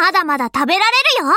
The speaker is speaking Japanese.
まだまだ食べられるよ。